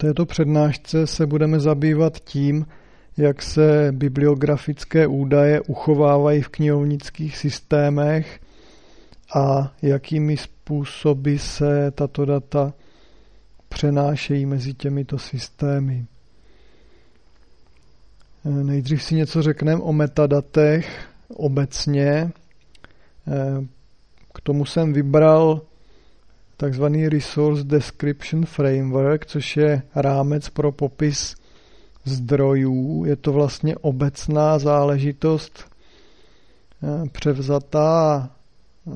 této přednášce se budeme zabývat tím, jak se bibliografické údaje uchovávají v knihovnických systémech a jakými způsoby se tato data přenášejí mezi těmito systémy. Nejdřív si něco řekneme o metadatech obecně. K tomu jsem vybral takzvaný Resource Description Framework, což je rámec pro popis zdrojů. Je to vlastně obecná záležitost eh, převzatá eh,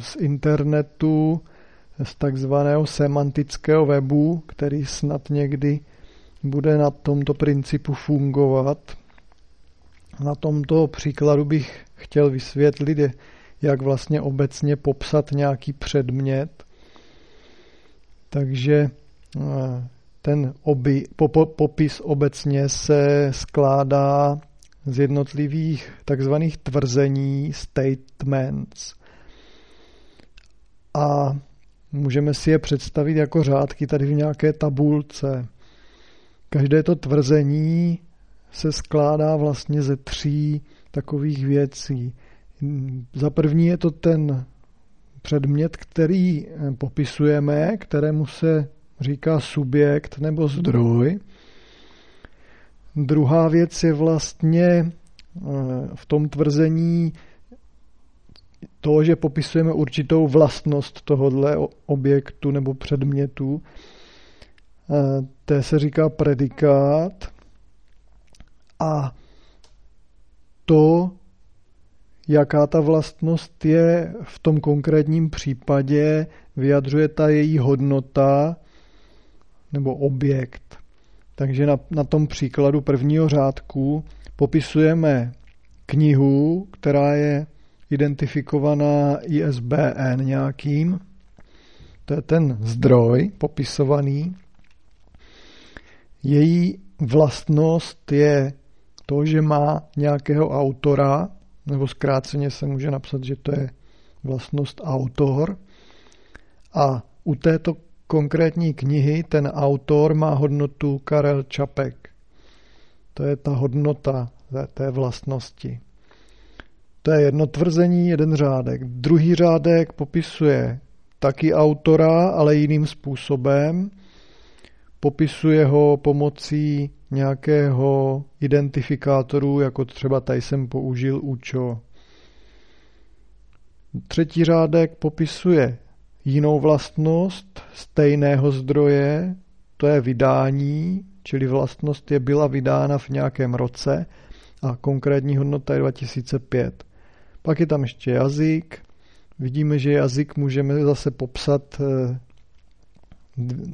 z internetu, z takzvaného semantického webu, který snad někdy bude na tomto principu fungovat. Na tomto příkladu bych chtěl vysvětlit, jak vlastně obecně popsat nějaký předmět. Takže eh, ten oby, popis obecně se skládá z jednotlivých takzvaných tvrzení, statements. A můžeme si je představit jako řádky tady v nějaké tabulce. Každé to tvrzení se skládá vlastně ze tří takových věcí. Za první je to ten předmět, který popisujeme, kterému se říká subjekt nebo zdroj. Druhá věc je vlastně eh, v tom tvrzení to, že popisujeme určitou vlastnost tohohle objektu nebo předmětu. Eh, té se říká predikát. A to, jaká ta vlastnost je v tom konkrétním případě, vyjadřuje ta její hodnota, nebo objekt. Takže na, na tom příkladu prvního řádku popisujeme knihu, která je identifikovaná ISBN nějakým. To je ten zdroj popisovaný. Její vlastnost je to, že má nějakého autora, nebo zkráceně se může napsat, že to je vlastnost autor. A u této konkrétní knihy ten autor má hodnotu Karel Čapek. To je ta hodnota té vlastnosti. To je jedno tvrzení, jeden řádek. Druhý řádek popisuje taky autora, ale jiným způsobem. Popisuje ho pomocí nějakého identifikátoru, jako třeba tady jsem použil účo. Třetí řádek popisuje jinou vlastnost stejného zdroje, to je vydání, čili vlastnost je byla vydána v nějakém roce a konkrétní hodnota je 2005. Pak je tam ještě jazyk. Vidíme, že jazyk můžeme zase popsat eh,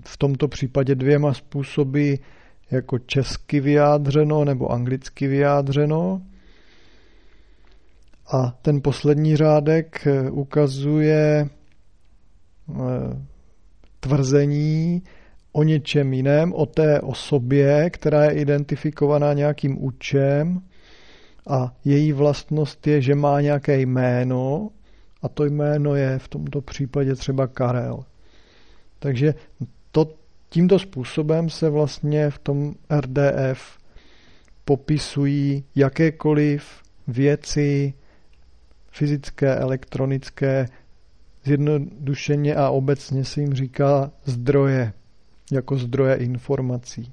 v tomto případě dvěma způsoby, jako česky vyjádřeno nebo anglicky vyjádřeno. A ten poslední řádek eh, ukazuje Eh, tvrzení o něčem jiném, o té osobě, která je identifikovaná nějakým účem a její vlastnost je, že má nějaké jméno a to jméno je v tomto případě třeba Karel. Takže tímto způsobem se vlastně v tom RDF popisují jakékoliv věci fyzické, elektronické, Zjednodušeně a obecně se jim říká zdroje, jako zdroje informací.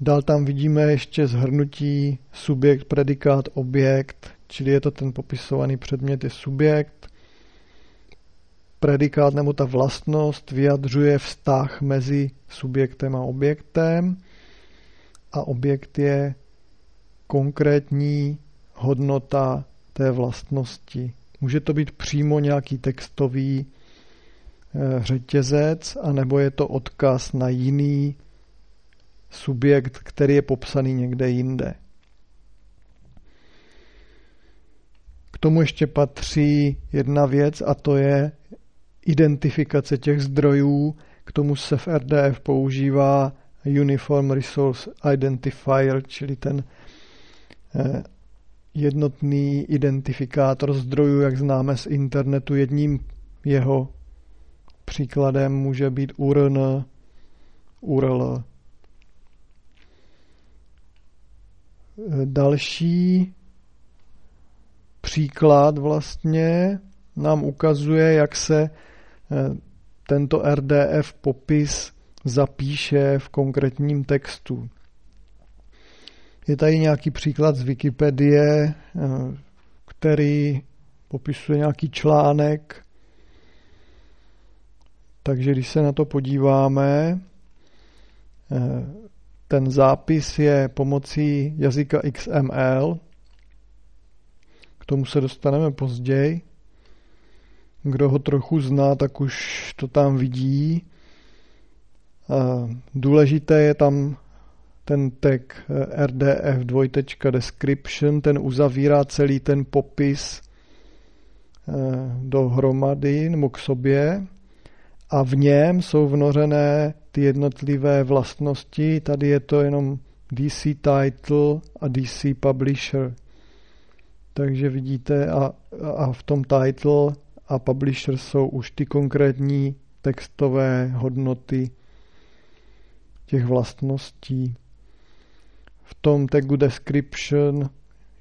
Dál tam vidíme ještě zhrnutí subjekt, predikát, objekt, čili je to ten popisovaný předmět je subjekt. Predikát nebo ta vlastnost vyjadřuje vztah mezi subjektem a objektem a objekt je konkrétní hodnota té vlastnosti. Může to být přímo nějaký textový eh, řetězec, anebo je to odkaz na jiný subjekt, který je popsaný někde jinde. K tomu ještě patří jedna věc a to je identifikace těch zdrojů. K tomu se v RDF používá Uniform Resource Identifier, čili ten eh, jednotný identifikátor zdrojů, jak známe z internetu. Jedním jeho příkladem může být URN, URL. Další příklad vlastně nám ukazuje, jak se eh, tento RDF popis zapíše v konkrétním textu. Je tady nějaký příklad z Wikipedie, eh, který popisuje nějaký článek. Takže když se na to podíváme, eh, ten zápis je pomocí jazyka XML. K tomu se dostaneme později. Kdo ho trochu zná, tak už to tam vidí. Důležité je tam ten tag eh, rdf description, ten uzavírá celý ten popis eh, dohromady nebo k sobě a v něm jsou vnořené ty jednotlivé vlastnosti. Tady je to jenom DC title a DC publisher. Takže vidíte a, a v tom title a publisher jsou už ty konkrétní textové hodnoty těch vlastností. V tom tagu description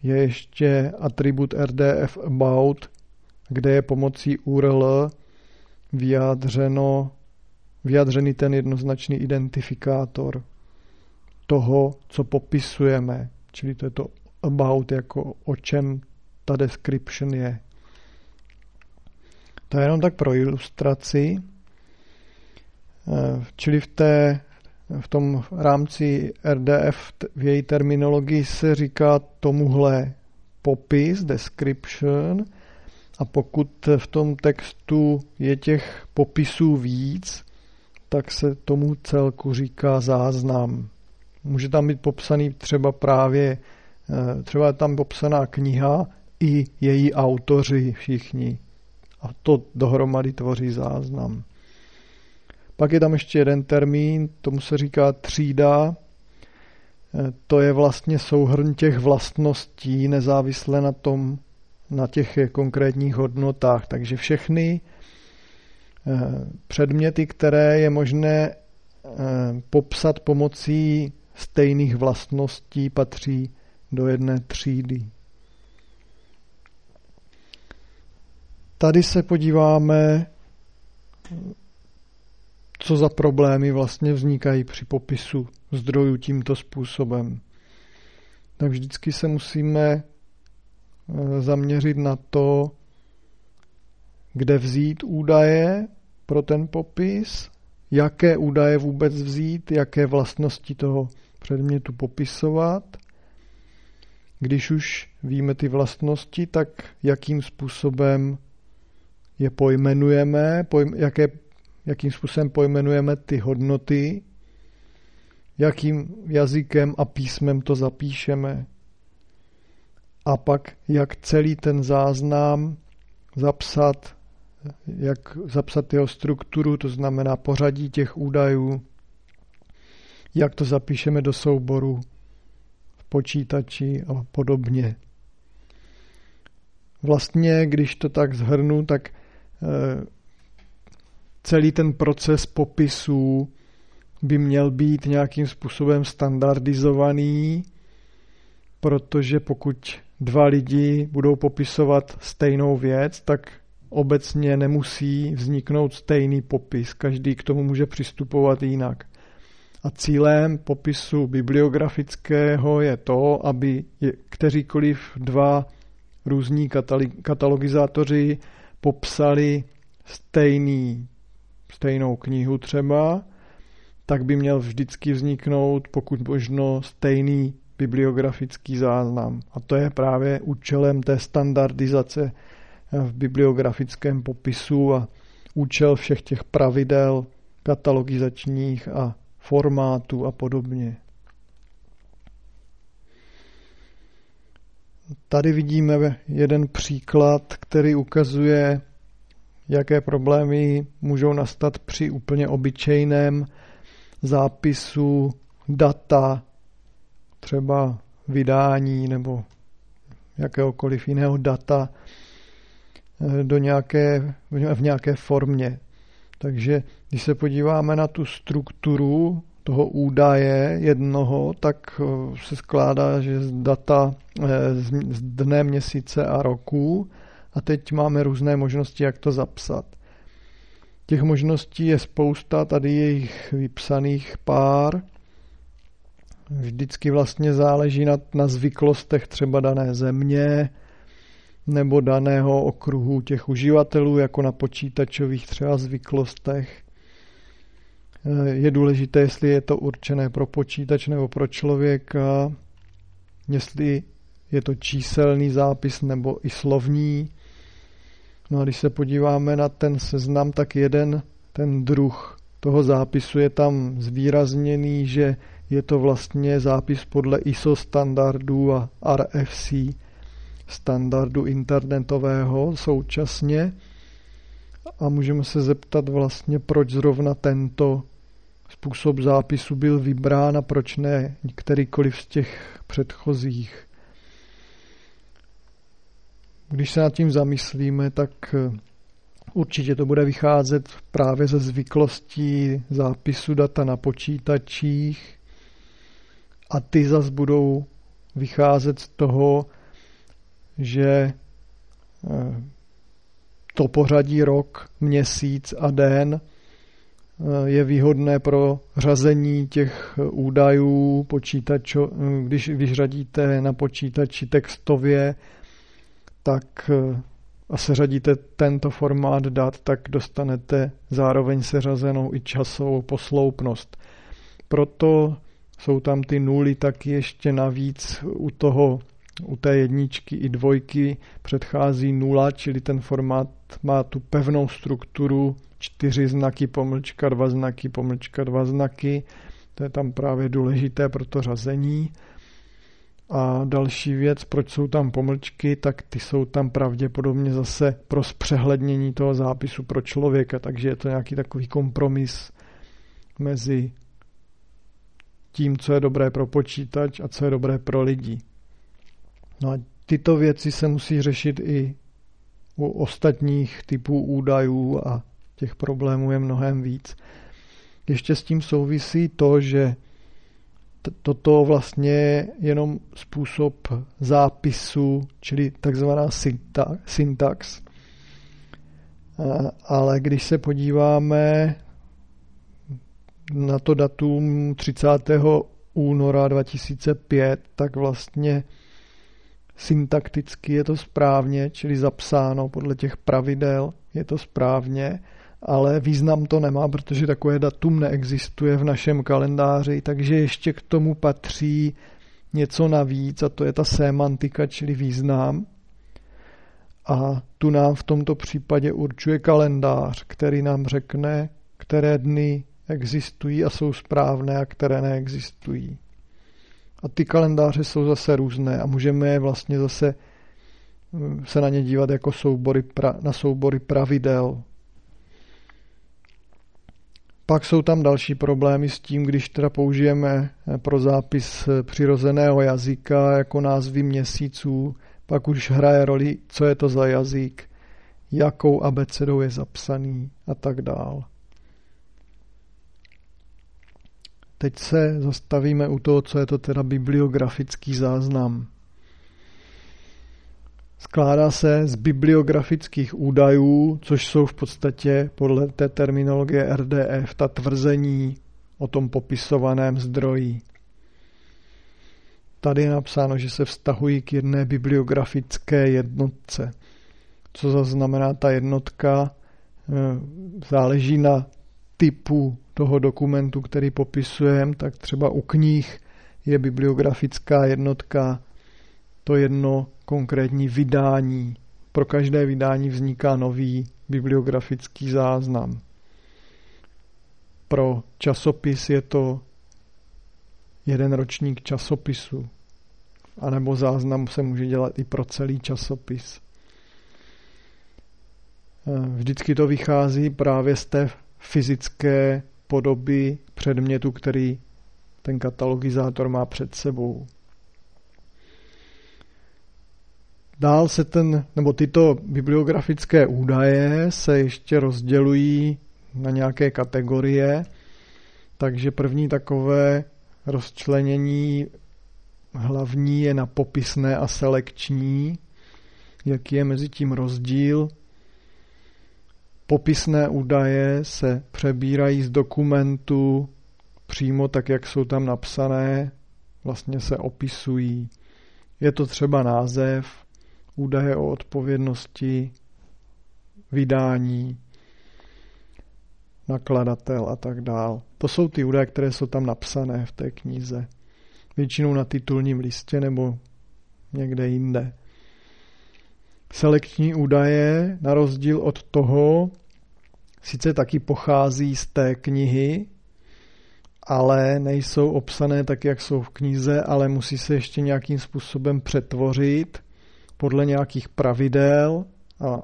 je ještě atribut rdf about, kde je pomocí URL vyjádřeno, vyjádřený ten jednoznačný identifikátor toho, co popisujeme. Čili to je to about, jako o čem ta description je. To je jenom tak pro ilustraci. Eh, čili v té v tom rámci RDF v její terminologii se říká tomuhle popis, description, a pokud v tom textu je těch popisů víc, tak se tomu celku říká záznam. Může tam být popsaný třeba právě, eh, třeba je tam popsaná kniha i její autoři všichni. A to dohromady tvoří záznam. Pak je tam ještě jeden termín, tomu se říká třída. E, to je vlastně souhrn těch vlastností, nezávisle na tom, na těch konkrétních hodnotách. Takže všechny e, předměty, které je možné e, popsat pomocí stejných vlastností, patří do jedné třídy. Tady se podíváme co za problémy vlastně vznikají při popisu zdrojů tímto způsobem. Tak vždycky se musíme eh, zaměřit na to, kde vzít údaje pro ten popis, jaké údaje vůbec vzít, jaké vlastnosti toho předmětu popisovat. Když už víme ty vlastnosti, tak jakým způsobem je pojmenujeme, pojm, jaké jakým způsobem pojmenujeme ty hodnoty, jakým jazykem a písmem to zapíšeme a pak jak celý ten záznam zapsat, jak zapsat jeho strukturu, to znamená pořadí těch údajů, jak to zapíšeme do souboru v počítači a podobně. Vlastně, když to tak zhrnu, tak celý ten proces popisů by měl být nějakým způsobem standardizovaný, protože pokud dva lidi budou popisovat stejnou věc, tak obecně nemusí vzniknout stejný popis. Každý k tomu může přistupovat jinak. A cílem popisu bibliografického je to, aby kteříkoliv dva různí katalogizátoři popsali stejný stejnou knihu třeba, tak by měl vždycky vzniknout pokud možno stejný bibliografický záznam. A to je právě účelem té standardizace v bibliografickém popisu a účel všech těch pravidel katalogizačních a formátů a podobně. Tady vidíme jeden příklad, který ukazuje jaké problémy můžou nastat při úplně obyčejném zápisu data, třeba vydání nebo jakéhokoliv jiného data eh, do nějaké, v nějaké formě. Takže když se podíváme na tu strukturu toho údaje jednoho, tak eh, se skládá, že z data eh, z dne, měsíce a roku. A teď máme různé možnosti, jak to zapsat. Těch možností je spousta, tady je jich vypsaných pár. Vždycky vlastně záleží na, na zvyklostech třeba dané země nebo daného okruhu těch uživatelů, jako na počítačových třeba zvyklostech. Je důležité, jestli je to určené pro počítač nebo pro člověka, jestli je to číselný zápis nebo i slovní. No a když se podíváme na ten seznam, tak jeden ten druh toho zápisu je tam zvýrazněný, že je to vlastně zápis podle ISO standardů a RFC standardu internetového současně. A můžeme se zeptat vlastně, proč zrovna tento způsob zápisu byl vybrán a proč ne kterýkoliv z těch předchozích. Když se nad tím zamyslíme, tak eh, určitě to bude vycházet právě ze zvyklostí zápisu data na počítačích a ty zas budou vycházet z toho, že eh, to pořadí rok, měsíc a den je výhodné pro řazení těch údajů počítačo, když vyřadíte na počítači textově, tak eh, a seřadíte tento formát dat, tak dostanete zároveň seřazenou i časovou posloupnost. Proto jsou tam ty nuly taky ještě navíc u toho u té jedničky i dvojky předchází nula, čili ten formát má tu pevnou strukturu, čtyři znaky, pomlčka, dva znaky, pomlčka, dva znaky. To je tam právě důležité pro to řazení. A další věc, proč jsou tam pomlčky, tak ty jsou tam pravděpodobně zase pro zpřehlednění toho zápisu pro člověka, takže je to nějaký takový kompromis mezi tím, co je dobré pro počítač a co je dobré pro lidi. No a tyto věci se musí řešit i u ostatních typů údajů a těch problémů je mnohem víc. Ještě s tím souvisí to, že toto vlastně je jenom způsob zápisu, čili takzvaná syntax. Ale když se podíváme na to datum 30. února 2005, tak vlastně syntakticky je to správně, čili zapsáno podle těch pravidel, je to správně, ale význam to nemá, protože takové datum neexistuje v našem kalendáři, takže ještě k tomu patří něco navíc a to je ta semantika, čili význam. A tu nám v tomto případě určuje kalendář, který nám řekne, které dny existují a jsou správné a které neexistují. A ty kalendáře jsou zase různé a můžeme je vlastně zase mm, se na ně dívat jako soubory pra, na soubory pravidel. Pak jsou tam další problémy s tím, když teda použijeme eh, pro zápis eh, přirozeného jazyka jako názvy měsíců, pak už hraje roli, co je to za jazyk, jakou abecedou je zapsaný a tak dál. Teď se zastavíme u toho, co je to teda bibliografický záznam. Skládá se z bibliografických údajů, což jsou v podstatě podle té terminologie RDF ta tvrzení o tom popisovaném zdroji. Tady je napsáno, že se vztahují k jedné bibliografické jednotce. Co zaznamená ta jednotka, eh, záleží na typu toho dokumentu, který popisujeme, tak třeba u knih je bibliografická jednotka to jedno konkrétní vydání. Pro každé vydání vzniká nový bibliografický záznam. Pro časopis je to jeden ročník časopisu. A nebo záznam se může dělat i pro celý časopis. Vždycky to vychází právě z té fyzické podoby předmětu, který ten katalogizátor má před sebou. Dál se ten, nebo tyto bibliografické údaje se ještě rozdělují na nějaké kategorie. Takže první takové rozčlenění hlavní je na popisné a selekční. Jaký je mezi tím rozdíl? Popisné údaje se přebírají z dokumentu přímo tak, jak jsou tam napsané, vlastně se opisují. Je to třeba název, údaje o odpovědnosti, vydání, nakladatel a tak dál. To jsou ty údaje, které jsou tam napsané v té knize. Většinou na titulním listě nebo někde jinde. Selekční údaje, na rozdíl od toho, sice taky pochází z té knihy, ale nejsou obsané tak, jak jsou v knize, ale musí se ještě nějakým způsobem přetvořit podle nějakých pravidel a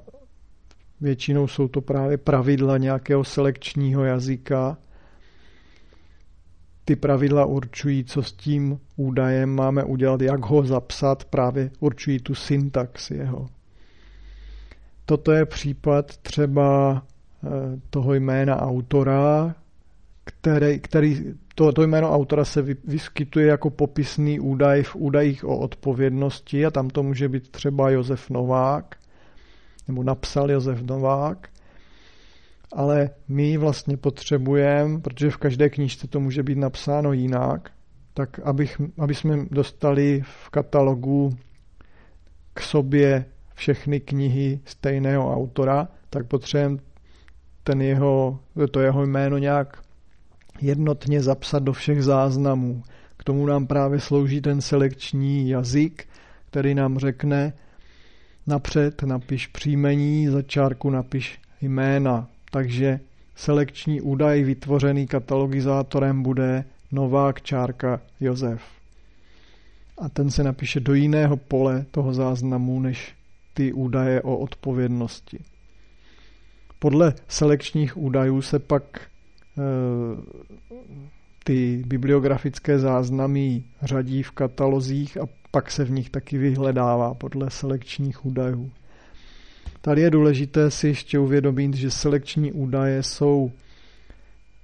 většinou jsou to právě pravidla nějakého selekčního jazyka. Ty pravidla určují, co s tím údajem máme udělat, jak ho zapsat, právě určují tu syntax jeho. Toto je případ třeba toho jména autora, který, který to, to jméno autora se vyskytuje jako popisný údaj v údajích o odpovědnosti a tam to může být třeba Josef Novák, nebo napsal Josef Novák, ale my vlastně potřebujeme, protože v každé knížce to může být napsáno jinak, tak abych, aby jsme dostali v katalogu k sobě všechny knihy stejného autora, tak potřebujeme ten jeho, to jeho jméno nějak jednotně zapsat do všech záznamů. K tomu nám právě slouží ten selekční jazyk, který nám řekne, napřed napiš příjmení, za čárku napiš jména. Takže selekční údaj vytvořený katalogizátorem bude Novák čárka Josef. A ten se napíše do jiného pole toho záznamu, než ty údaje o odpovědnosti. Podle selekčních údajů se pak Eh, ty bibliografické záznamy řadí v katalozích a pak se v nich taky vyhledává podle selekčních údajů. Tady je důležité si ještě uvědomit, že selekční údaje jsou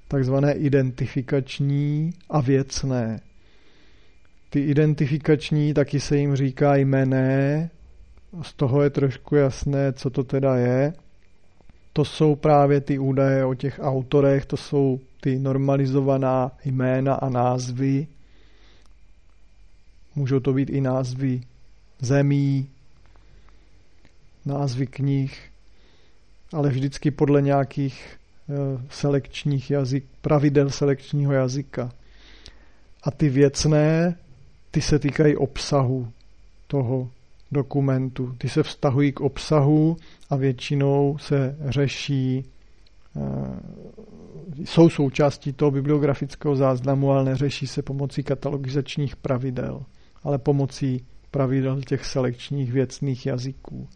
takzvané identifikační a věcné. Ty identifikační taky se jim říká jmené, z toho je trošku jasné, co to teda je to jsou právě ty údaje o těch autorech, to jsou ty normalizovaná jména a názvy. Můžou to být i názvy zemí, názvy knih, ale vždycky podle nějakých eh, selekčních jazyk, pravidel selekčního jazyka. A ty věcné, ty se týkají obsahu toho dokumentu. Ty se vztahují k obsahu a většinou se řeší, eh, jsou součástí toho bibliografického záznamu, ale neřeší se pomocí katalogizačních pravidel, ale pomocí pravidel těch selekčních věcných jazyků.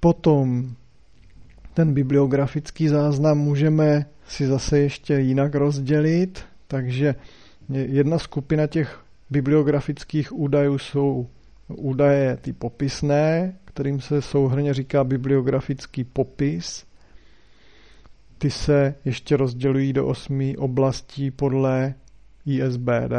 Potom ten bibliografický záznam můžeme si zase ještě jinak rozdělit, takže jedna skupina těch bibliografických údajů jsou údaje ty popisné, kterým se souhrně říká bibliografický popis. Ty se ještě rozdělují do osmi oblastí podle ISBD.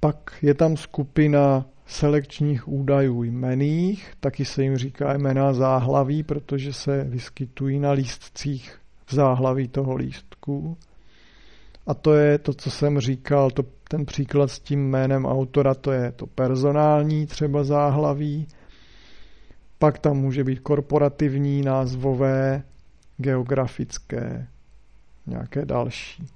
Pak je tam skupina selekčních údajů jmených, taky se jim říká jména záhlaví, protože se vyskytují na lístcích v záhlaví toho lístku. A to je to, co jsem říkal, to, ten příklad s tím jménem autora, to je to personální třeba záhlaví. Pak tam může být korporativní, názvové, geografické, nějaké další.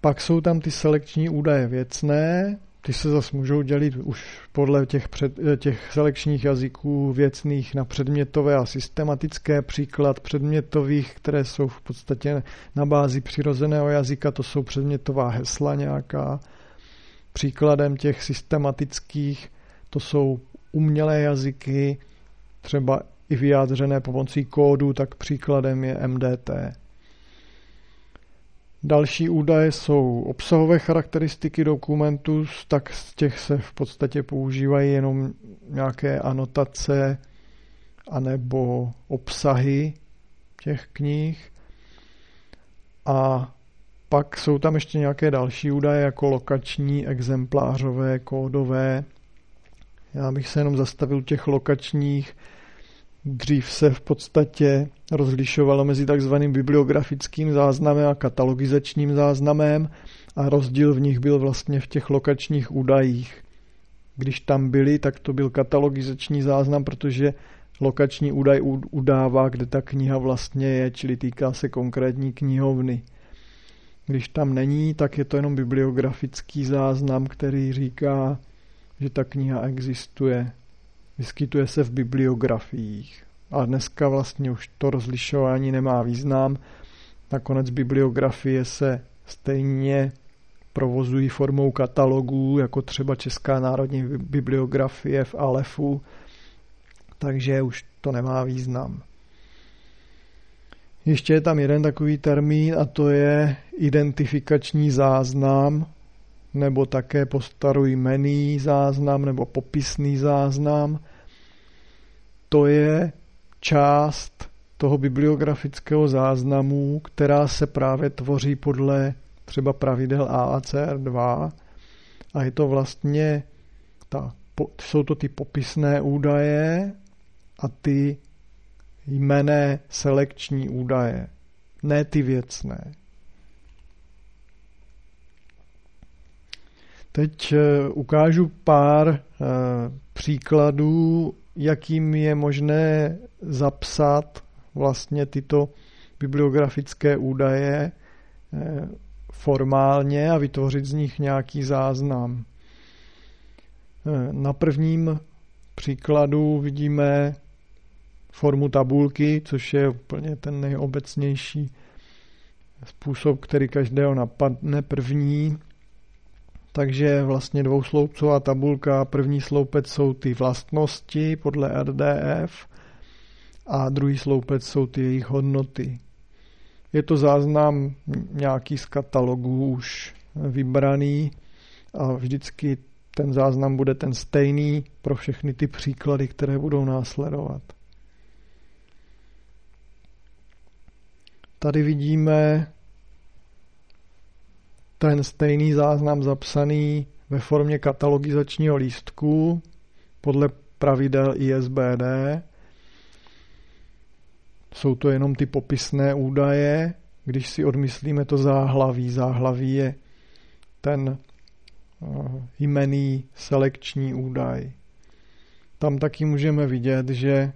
Pak jsou tam ty selekční údaje věcné, ty se zase můžou dělit už podle těch, před, těch selekčních jazyků věcných na předmětové a systematické. Příklad předmětových, které jsou v podstatě na bázi přirozeného jazyka, to jsou předmětová hesla nějaká. Příkladem těch systematických, to jsou umělé jazyky, třeba i vyjádřené pomocí kódu, tak příkladem je MDT. Další údaje jsou obsahové charakteristiky dokumentu, tak z těch se v podstatě používají jenom nějaké anotace anebo obsahy těch knih. A pak jsou tam ještě nějaké další údaje, jako lokační, exemplářové, kódové. Já bych se jenom zastavil těch lokačních. Dřív se v podstatě rozlišovalo mezi takzvaným bibliografickým záznamem a katalogizačním záznamem a rozdíl v nich byl vlastně v těch lokačních údajích. Když tam byly, tak to byl katalogizační záznam, protože lokační údaj udává, kde ta kniha vlastně je, čili týká se konkrétní knihovny. Když tam není, tak je to jenom bibliografický záznam, který říká, že ta kniha existuje. Vyskytuje se v bibliografiích. A dneska vlastně už to rozlišování nemá význam. Nakonec bibliografie se stejně provozují formou katalogů, jako třeba Česká národní bibliografie v Alefu, takže už to nemá význam. Ještě je tam jeden takový termín a to je identifikační záznam, nebo také jmený záznam, nebo popisný záznam. To je část toho bibliografického záznamu, která se právě tvoří podle třeba pravidel AACR2 a je to vlastně ta, jsou to ty popisné údaje a ty jmené selekční údaje, ne ty věcné. Teď eh, ukážu pár eh, příkladů, jakým je možné zapsat vlastně tyto bibliografické údaje eh, formálně a vytvořit z nich nějaký záznam. Na prvním příkladu vidíme formu tabulky, což je úplně ten nejobecnější způsob, který každého napadne první. Takže vlastně dvousloupcová tabulka, první sloupec jsou ty vlastnosti podle RDF a druhý sloupec jsou ty jejich hodnoty. Je to záznam nějaký z katalogů už vybraný a vždycky ten záznam bude ten stejný pro všechny ty příklady, které budou následovat. Tady vidíme ten stejný záznam zapsaný ve formě katalogizačního lístku podle pravidel ISBD. Jsou to jenom ty popisné údaje. Když si odmyslíme to záhlaví, záhlaví je ten eh, jmený selekční údaj. Tam taky můžeme vidět, že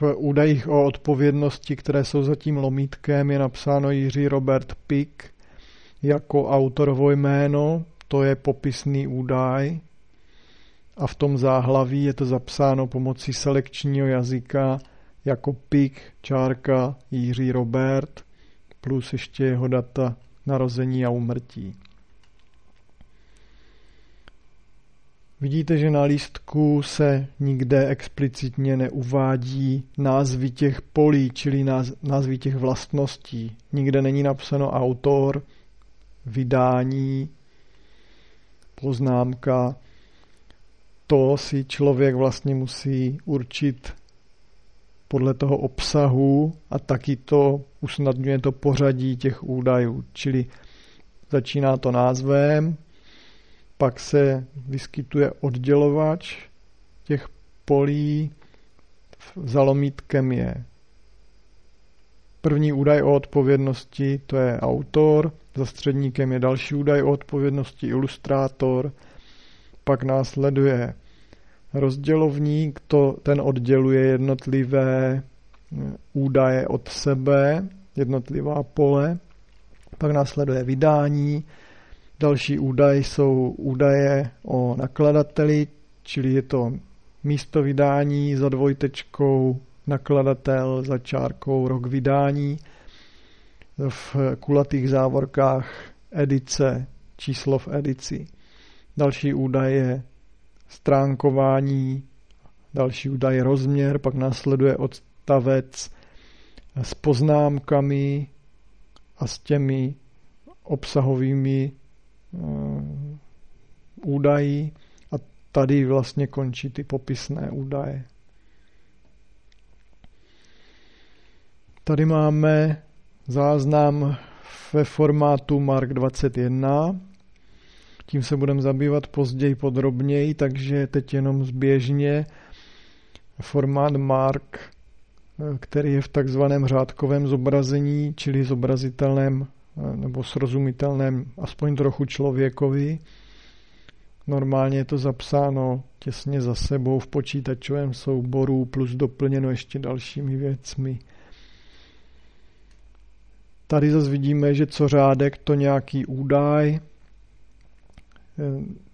v údajích o odpovědnosti, které jsou za tím lomítkem, je napsáno Jiří Robert Pick jako autorovo jméno, to je popisný údaj a v tom záhlaví je to zapsáno pomocí selekčního jazyka jako Pick, čárka Jiří Robert plus ještě jeho data narození a umrtí. Vidíte, že na lístku se nikde explicitně neuvádí názvy těch polí, čili názvy těch vlastností. Nikde není napsáno autor, vydání, poznámka. To si člověk vlastně musí určit podle toho obsahu a taky to usnadňuje to pořadí těch údajů. Čili začíná to názvem, pak se vyskytuje oddělovač těch polí, za lomítkem je první údaj o odpovědnosti, to je autor, středníkem je další údaj o odpovědnosti ilustrátor, pak následuje rozdělovník, to, ten odděluje jednotlivé údaje od sebe, jednotlivá pole, pak následuje vydání, Další údaj jsou údaje o nakladateli, čili je to místo vydání za dvojtečkou, nakladatel za čárkou, rok vydání. V kulatých závorkách edice, číslo v edici. Další údaj je stránkování, další údaj je rozměr, pak následuje odstavec s poznámkami a s těmi obsahovými údají a tady vlastně končí ty popisné údaje. Tady máme záznam ve formátu Mark 21. Tím se budeme zabývat později podrobněji, takže teď jenom zběžně formát Mark, který je v takzvaném řádkovém zobrazení, čili zobrazitelném nebo srozumitelném aspoň trochu člověkovi. Normálně je to zapsáno těsně za sebou v počítačovém souboru plus doplněno ještě dalšími věcmi. Tady zase vidíme, že co řádek to nějaký údaj. E,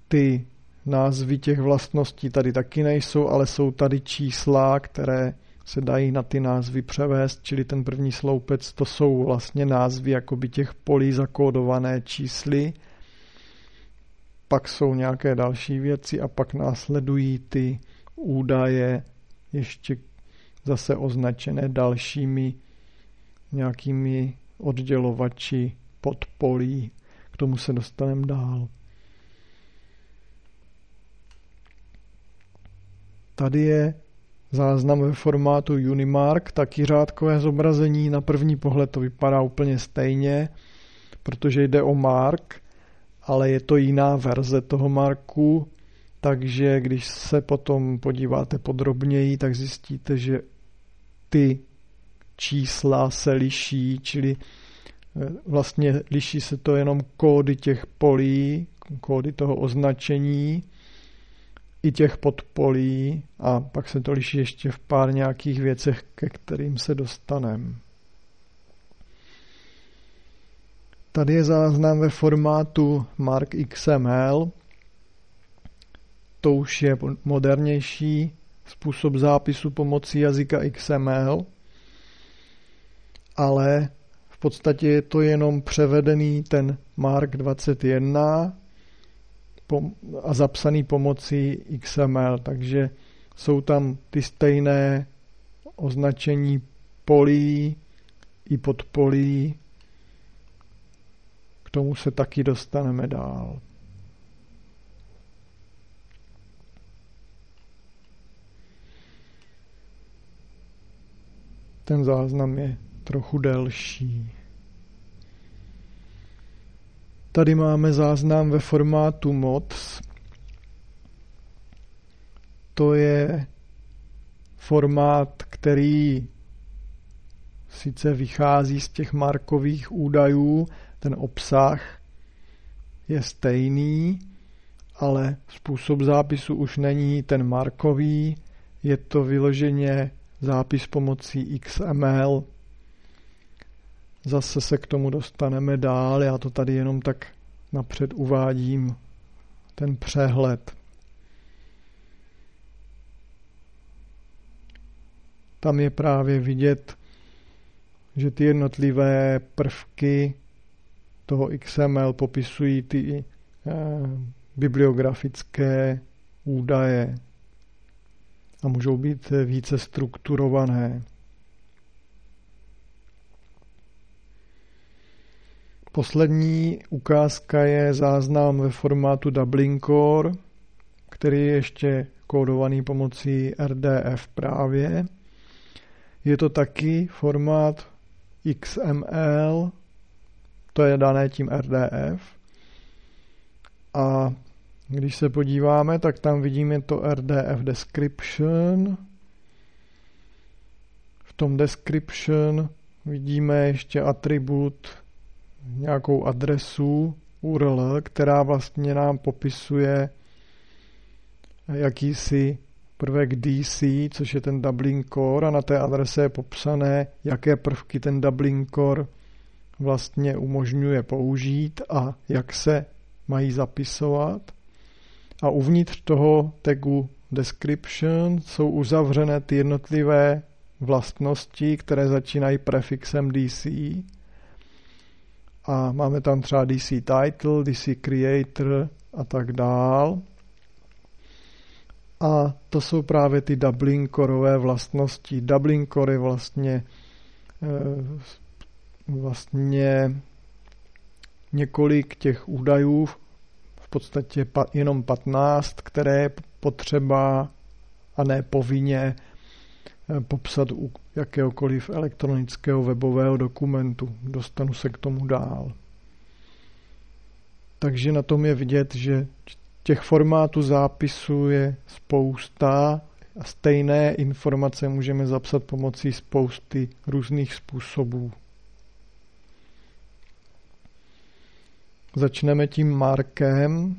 ty názvy těch vlastností tady taky nejsou, ale jsou tady čísla, které se dají na ty názvy převést, čili ten první sloupec to jsou vlastně názvy jakoby těch polí zakódované čísly. Pak jsou nějaké další věci a pak následují ty údaje ještě zase označené dalšími nějakými oddělovači podpolí. K tomu se dostaneme dál. Tady je záznam ve formátu Unimark, taky řádkové zobrazení. Na první pohled to vypadá úplně stejně, protože jde o mark, ale je to jiná verze toho marku, takže když se potom podíváte podrobněji, tak zjistíte, že ty čísla se liší, čili eh, vlastně liší se to jenom kódy těch polí, kódy toho označení i těch podpolí a pak se to liší ještě v pár nějakých věcech, ke kterým se dostaneme. Tady je záznam ve formátu Mark XML. To už je modernější způsob zápisu pomocí jazyka XML ale v podstatě je to jenom převedený ten Mark 21 a zapsaný pomocí XML, takže jsou tam ty stejné označení polí i podpolí. K tomu se taky dostaneme dál. Ten záznam je trochu delší. Tady máme záznam ve formátu MODS. To je formát, který sice vychází z těch markových údajů, ten obsah je stejný, ale způsob zápisu už není ten markový, je to vyloženě zápis pomocí XML, Zase se k tomu dostaneme dál, já to tady jenom tak napřed uvádím ten přehled. Tam je právě vidět, že ty jednotlivé prvky toho XML popisují ty eh, bibliografické údaje a můžou být více strukturované. Poslední ukázka je záznam ve formátu Dublin Core, který je ještě kódovaný pomocí RDF právě. Je to taky formát XML, to je dané tím RDF. A když se podíváme, tak tam vidíme to RDF description. V tom description vidíme ještě atribut nějakou adresu URL, která vlastně nám popisuje jakýsi prvek DC, což je ten Dublin Core a na té adrese je popsané, jaké prvky ten Dublin Core vlastně umožňuje použít a jak se mají zapisovat. A uvnitř toho tagu description jsou uzavřené ty jednotlivé vlastnosti, které začínají prefixem DC a máme tam třeba DC Title, DC Creator a tak dál. A to jsou právě ty Dublin Coreové vlastnosti. Dublin Core je vlastně e, vlastně několik těch údajů, v podstatě jenom 15, které potřeba a ne povinně eh, popsat u jakéhokoliv elektronického webového dokumentu. Dostanu se k tomu dál. Takže na tom je vidět, že těch formátů zápisu je spousta a stejné informace můžeme zapsat pomocí spousty různých způsobů. Začneme tím Markem.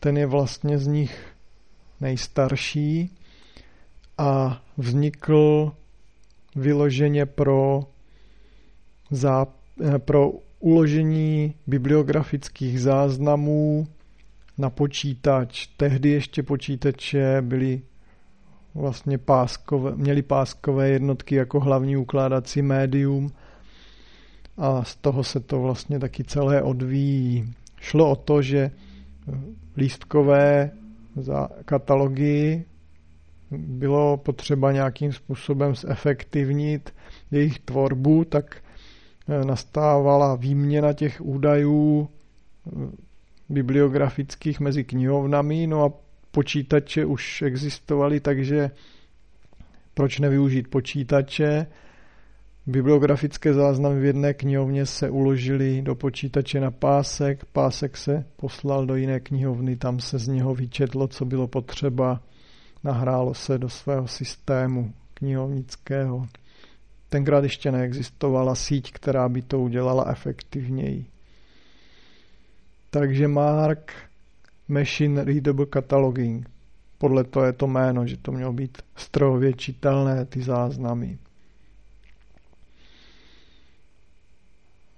Ten je vlastně z nich nejstarší a vznikl vyloženě pro, záp- eh, pro uložení bibliografických záznamů na počítač. Tehdy ještě počítače byly vlastně páskové, měli páskové jednotky jako hlavní ukládací médium a z toho se to vlastně taky celé odvíjí. Šlo o to, že lístkové za katalogy bylo potřeba nějakým způsobem zefektivnit jejich tvorbu, tak eh, nastávala výměna těch údajů eh, bibliografických mezi knihovnami, no a počítače už existovaly, takže proč nevyužít počítače? Bibliografické záznamy v jedné knihovně se uložily do počítače na pásek, pásek se poslal do jiné knihovny, tam se z něho vyčetlo, co bylo potřeba, nahrálo se do svého systému knihovnického. Tenkrát ještě neexistovala síť, která by to udělala efektivněji. Takže Mark Machine Readable Cataloging. Podle toho je to jméno, že to mělo být strojově čitelné ty záznamy.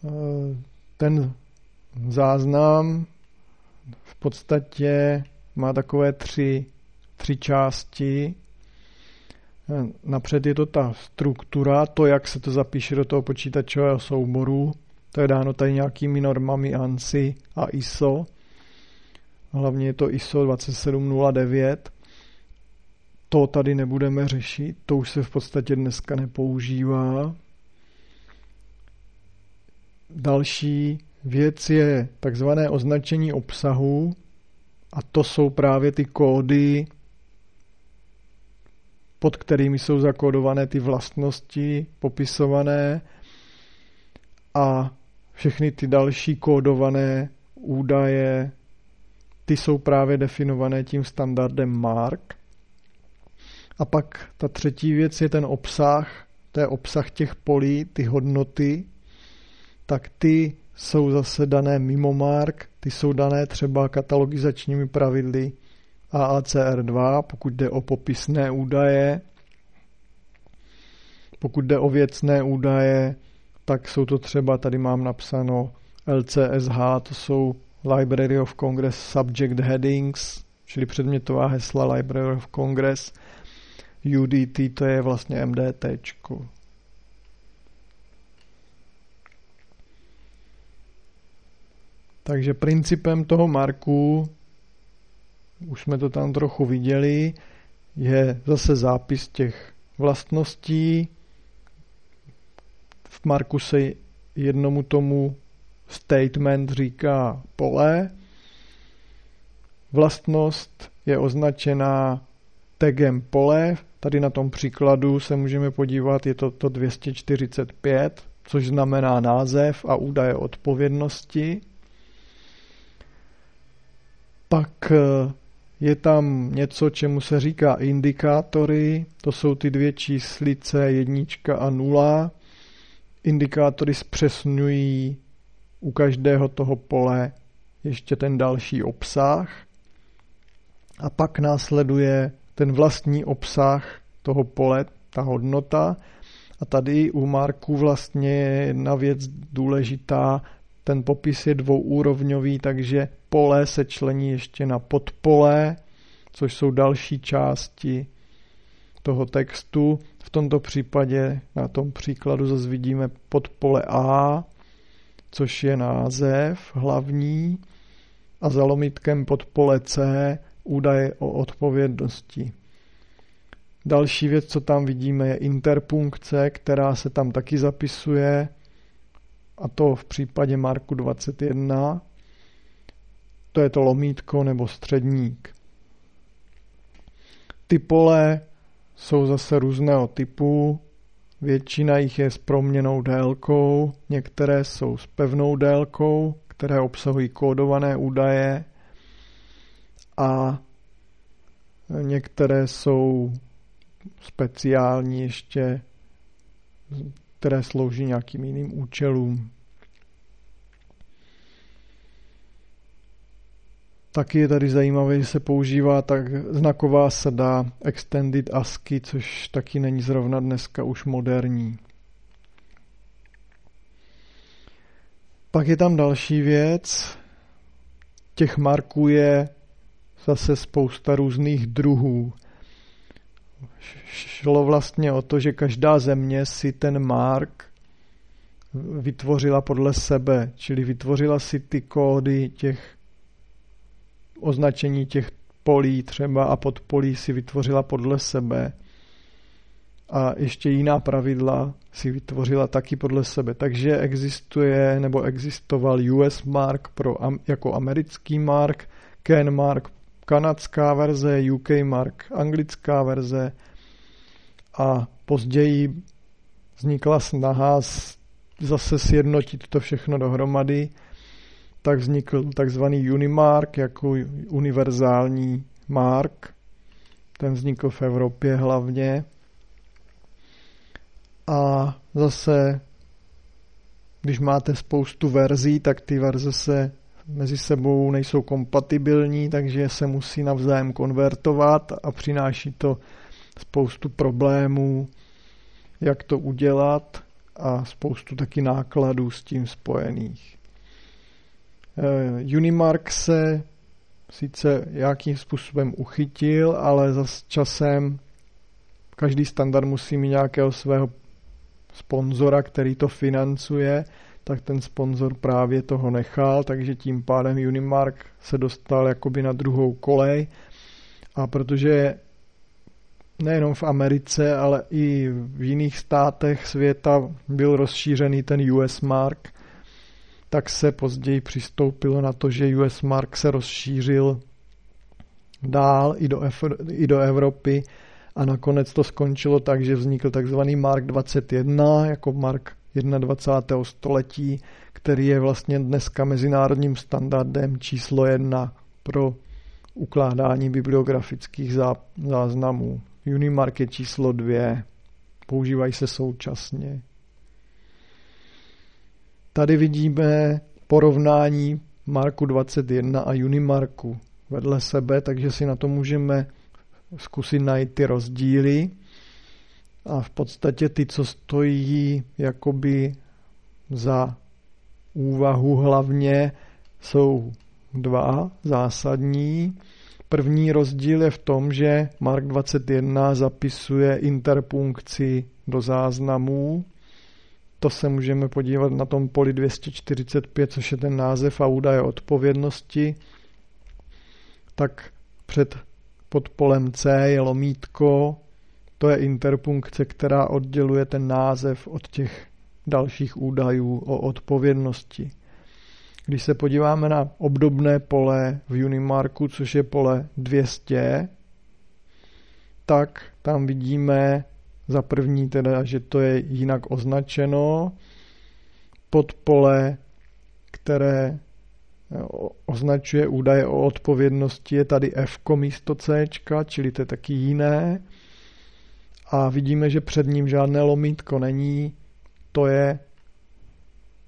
Eh, ten záznam v podstatě má takové tři, tři části. Eh, napřed je to ta struktura, to, jak se to zapíše do toho počítačového souboru. To je dáno tady nějakými normami ANSI a ISO. Hlavně je to ISO 2709. To tady nebudeme řešit, to už se v podstatě dneska nepoužívá. Další věc je takzvané označení obsahu a to jsou právě ty kódy, pod kterými jsou zakódované ty vlastnosti popisované a všechny ty další kódované údaje, ty jsou právě definované tím standardem MARC. A pak ta třetí věc je ten obsah, to je obsah těch polí, ty hodnoty, tak ty jsou zase dané mimo mark, ty jsou dané třeba katalogizačními pravidly AACR2, pokud jde o popisné údaje. Pokud jde o věcné údaje, tak jsou to třeba, tady mám napsáno LCSH, to jsou Library of Congress Subject Headings, čili předmětová hesla Library of Congress. UDT to je vlastně MDT. Takže principem toho marku, už jsme to tam trochu viděli, je zase zápis těch vlastností. V marku se jednomu tomu statement říká pole. Vlastnost je označená tagem pole. Tady na tom příkladu se můžeme podívat, je to to 245, což znamená název a údaje odpovědnosti. Pak eh, je tam něco, čemu se říká indikátory, to jsou ty dvě číslice jednička a nula. Indikátory zpřesňují u každého toho pole ještě ten další obsah. A pak následuje ten vlastní obsah toho pole, ta hodnota. A tady u Marku vlastně je jedna věc důležitá, ten popis je dvouúrovňový, takže pole se člení ještě na podpole, což jsou další části toho textu. V tomto případě na tom příkladu zase vidíme podpole A, což je název hlavní a za lomitkem podpole C údaje o odpovědnosti. Další věc, co tam vidíme, je interpunkce, která se tam taky zapisuje a to v případě Marku 21, to je to lomítko nebo středník. Ty pole jsou zase různého typu, většina jich je s proměnou délkou, některé jsou s pevnou délkou, které obsahují kódované údaje a některé jsou speciální ještě, které slouží nějakým jiným účelům. Taky je tady zajímavé, že se používá tak znaková sada Extended ASCII, což taky není zrovna dneska už moderní. Pak je tam další věc. Těch marků je zase spousta různých druhů. Šlo vlastně o to, že každá země si ten mark vytvořila podle sebe, čili vytvořila si ty kódy těch označení těch polí třeba a podpolí si vytvořila podle sebe. A ještě jiná pravidla si vytvořila taky podle sebe. Takže existuje nebo existoval US Mark pro, jako americký mark, Ken Mark kanadská verze, UK Mark anglická verze. A později vznikla snaha zase sjednotit to všechno dohromady tak vznikl takzvaný Unimark jako univerzální mark. Ten vznikl v Evropě hlavně. A zase, když máte spoustu verzí, tak ty verze se mezi sebou nejsou kompatibilní, takže se musí navzájem konvertovat a přináší to spoustu problémů, jak to udělat a spoustu taky nákladů s tím spojených. Eh, Unimark se sice nějakým způsobem uchytil, ale za časem každý standard musí mít nějakého svého sponzora, který to financuje, tak ten sponzor právě toho nechal, takže tím pádem Unimark se dostal jakoby na druhou kolej. A protože nejenom v Americe, ale i v jiných státech světa byl rozšířený ten US Mark, tak se později přistoupilo na to, že US Mark se rozšířil dál i do, i do Evropy a nakonec to skončilo tak, že vznikl takzvaný Mark 21 jako Mark 21. století, který je vlastně dneska mezinárodním standardem číslo jedna pro ukládání bibliografických záznamů. Unimark je číslo dvě, používají se současně. Tady vidíme porovnání Marku 21 a Unimarku vedle sebe, takže si na to můžeme zkusit najít ty rozdíly. A v podstatě ty, co stojí jakoby za úvahu hlavně, jsou dva zásadní. První rozdíl je v tom, že Mark 21 zapisuje interpunkci do záznamů, to se můžeme podívat na tom poli 245, což je ten název a údaje odpovědnosti. Tak před pod polem C je lomítko, to je interpunkce, která odděluje ten název od těch dalších údajů o odpovědnosti. Když se podíváme na obdobné pole v Unimarku, což je pole 200, tak tam vidíme za první teda, že to je jinak označeno. Pod pole, které eh, označuje údaje o odpovědnosti, je tady F místo C, čili to je taky jiné. A vidíme, že před ním žádné lomítko není. To je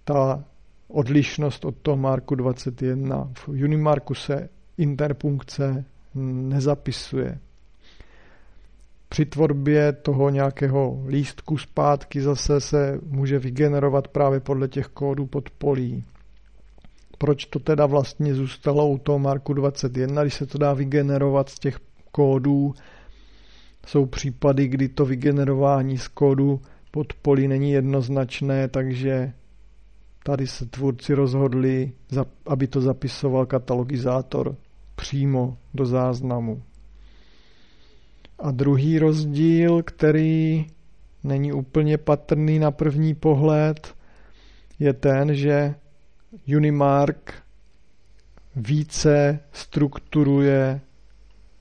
ta odlišnost od toho Marku 21. V Unimarku se interpunkce nezapisuje při tvorbě toho nějakého lístku zpátky zase se může vygenerovat právě podle těch kódů pod polí. Proč to teda vlastně zůstalo u toho Marku 21, když se to dá vygenerovat z těch kódů? Jsou případy, kdy to vygenerování z kódu pod polí není jednoznačné, takže tady se tvůrci rozhodli, aby to zapisoval katalogizátor přímo do záznamu. A druhý rozdíl, který není úplně patrný na první pohled, je ten, že Unimark více strukturuje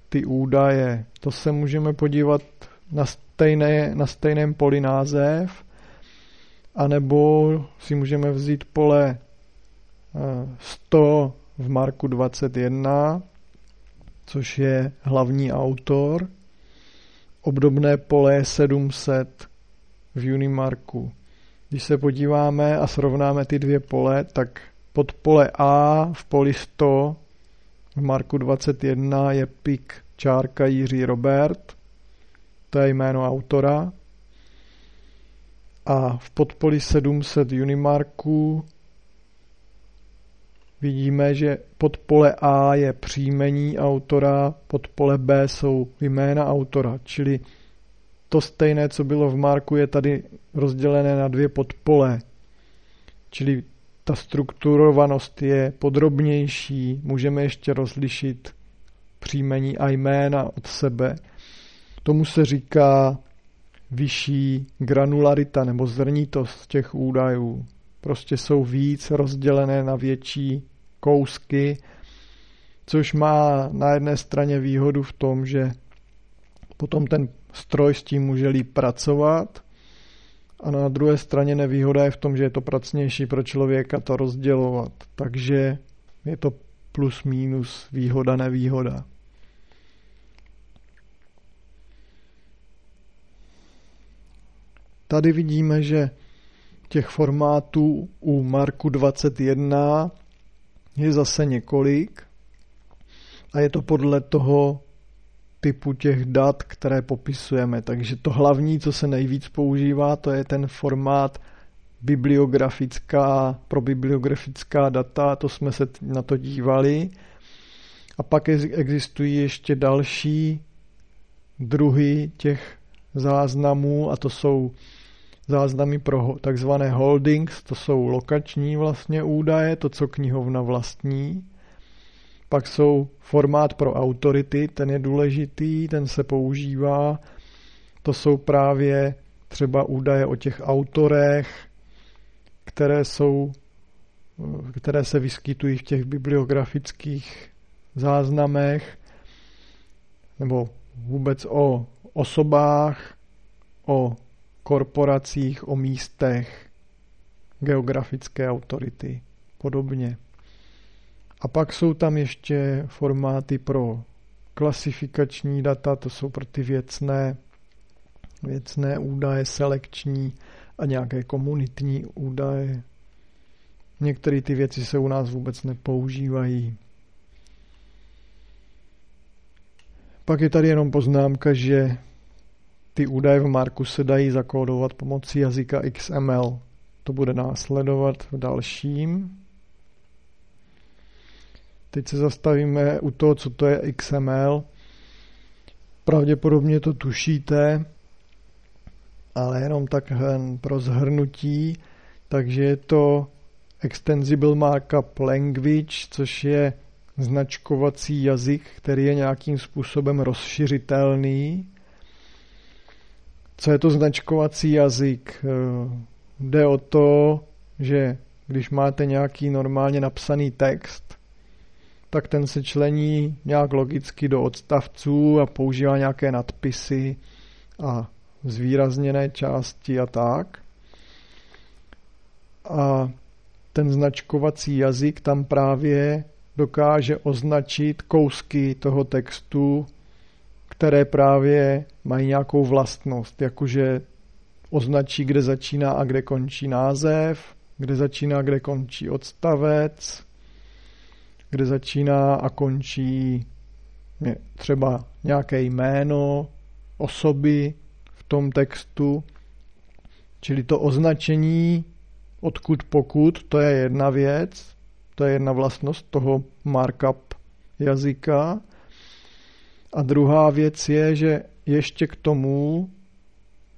ty údaje. To se můžeme podívat na, stejné, na stejném poli název, anebo si můžeme vzít pole 100 eh, v Marku 21, což je hlavní autor, obdobné pole je 700 v Unimarku. Když se podíváme a srovnáme ty dvě pole, tak pod pole A v poli 100 v Marku 21 je pik čárka Jiří Robert, to je jméno autora. A v podpoli 700 Unimarku vidíme, že pod pole A je příjmení autora, pod pole B jsou jména autora, čili to stejné, co bylo v Marku, je tady rozdělené na dvě podpole. Čili ta strukturovanost je podrobnější, můžeme ještě rozlišit příjmení a jména od sebe. Tomu se říká vyšší granularita nebo zrnitost těch údajů. Prostě jsou víc rozdělené na větší kousky, což má na jedné straně výhodu v tom, že potom ten stroj s tím může líp pracovat a na druhé straně nevýhoda je v tom, že je to pracnější pro člověka to rozdělovat. Takže je to plus minus výhoda nevýhoda. Tady vidíme, že těch formátů u Marku 21 je zase několik a je to podle toho typu těch dat, které popisujeme. Takže to hlavní, co se nejvíc používá, to je ten formát bibliografická, pro bibliografická data, to jsme se na to dívali. A pak existují ještě další druhy těch záznamů a to jsou záznamy pro takzvané holdings, to jsou lokační vlastně údaje, to, co knihovna vlastní. Pak jsou formát pro autority, ten je důležitý, ten se používá. To jsou právě třeba údaje o těch autorech, které jsou které se vyskytují v těch bibliografických záznamech, nebo vůbec o osobách, o korporacích, o místech, geografické autority, podobně. A pak jsou tam ještě formáty pro klasifikační data, to jsou pro ty věcné, věcné údaje, selekční a nějaké komunitní údaje. Některé ty věci se u nás vůbec nepoužívají. Pak je tady jenom poznámka, že ty údaje v Marku se dají zakódovat pomocí jazyka XML. To bude následovat v dalším. Teď se zastavíme u toho, co to je XML. Pravděpodobně to tušíte, ale jenom tak pro zhrnutí. Takže je to Extensible Markup Language, což je značkovací jazyk, který je nějakým způsobem rozšiřitelný. Co je to značkovací jazyk? Jde o to, že když máte nějaký normálně napsaný text, tak ten se člení nějak logicky do odstavců a používá nějaké nadpisy a zvýrazněné části a tak. A ten značkovací jazyk tam právě dokáže označit kousky toho textu, které právě mají nějakou vlastnost, jakože označí, kde začíná a kde končí název, kde začíná a kde končí odstavec, kde začíná a končí třeba nějaké jméno osoby v tom textu, čili to označení odkud pokud, to je jedna věc, to je jedna vlastnost toho markup jazyka. A druhá věc je, že ještě k tomu